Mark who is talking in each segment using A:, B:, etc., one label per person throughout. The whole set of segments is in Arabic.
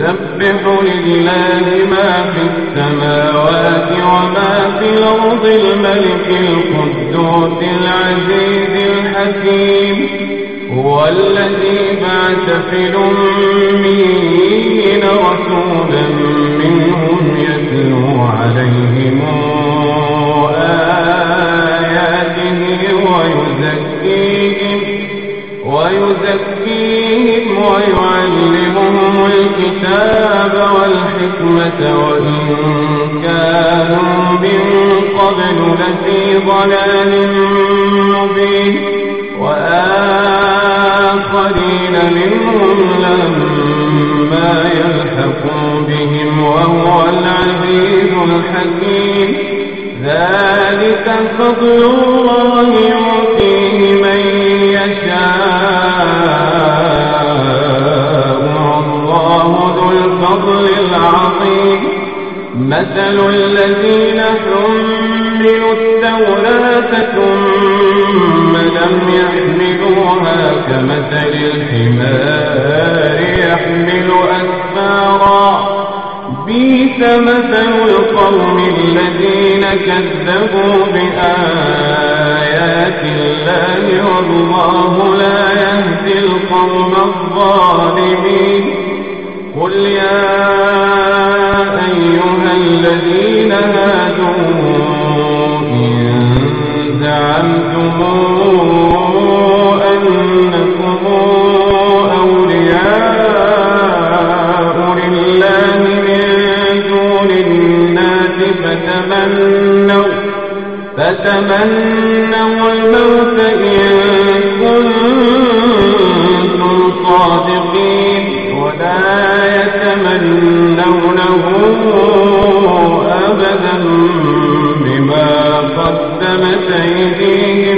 A: يسبح لله ما في السماوات وما في الأرض الملك القدوس العزيز الحكيم. هو الذي بعث في الأمين رسولا منهم يتلو عليهم وإن كانوا من قبل لفي ضلال مبين وآخرين منهم لما يلحقوا بهم وهو العزيز الحكيم. ذلك فضل الله يؤتيه من مثل الذين حملوا التوراة ثم لم يحملوها كمثل الحمار يحمل أسفارا. بيس مثل القوم الذين كذبوا بآيات الله والله لا يهدي القوم الظالمين. فتمنوا فتمنوا الموت إن كنتم صادقين ولا يتمنونه أبدا بما قدمت أيديهم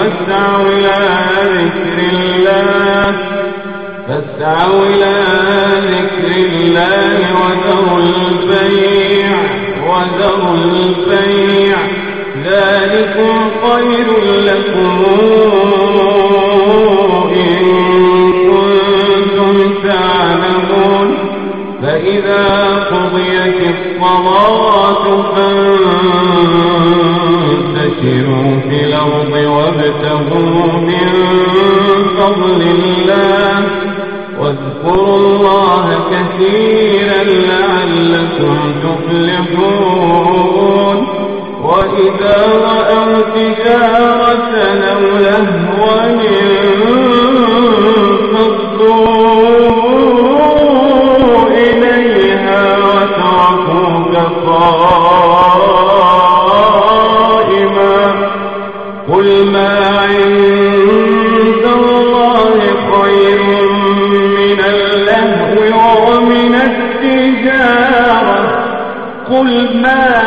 A: فاسعوا إلى ذكر الله. فاسعوا إلى ذكر الله وذروا البيع وذروا البيع. ذلكم خير لكم إن كنتم تعلمون. فإذا قضيت الصلاة الأرض وابتغوا من فضل الله واذكروا الله كثيرا لعلكم تفلحون. وإذا رأوا تجارة قل ما عند الله خير من اللهو ومن التجارة. قل ما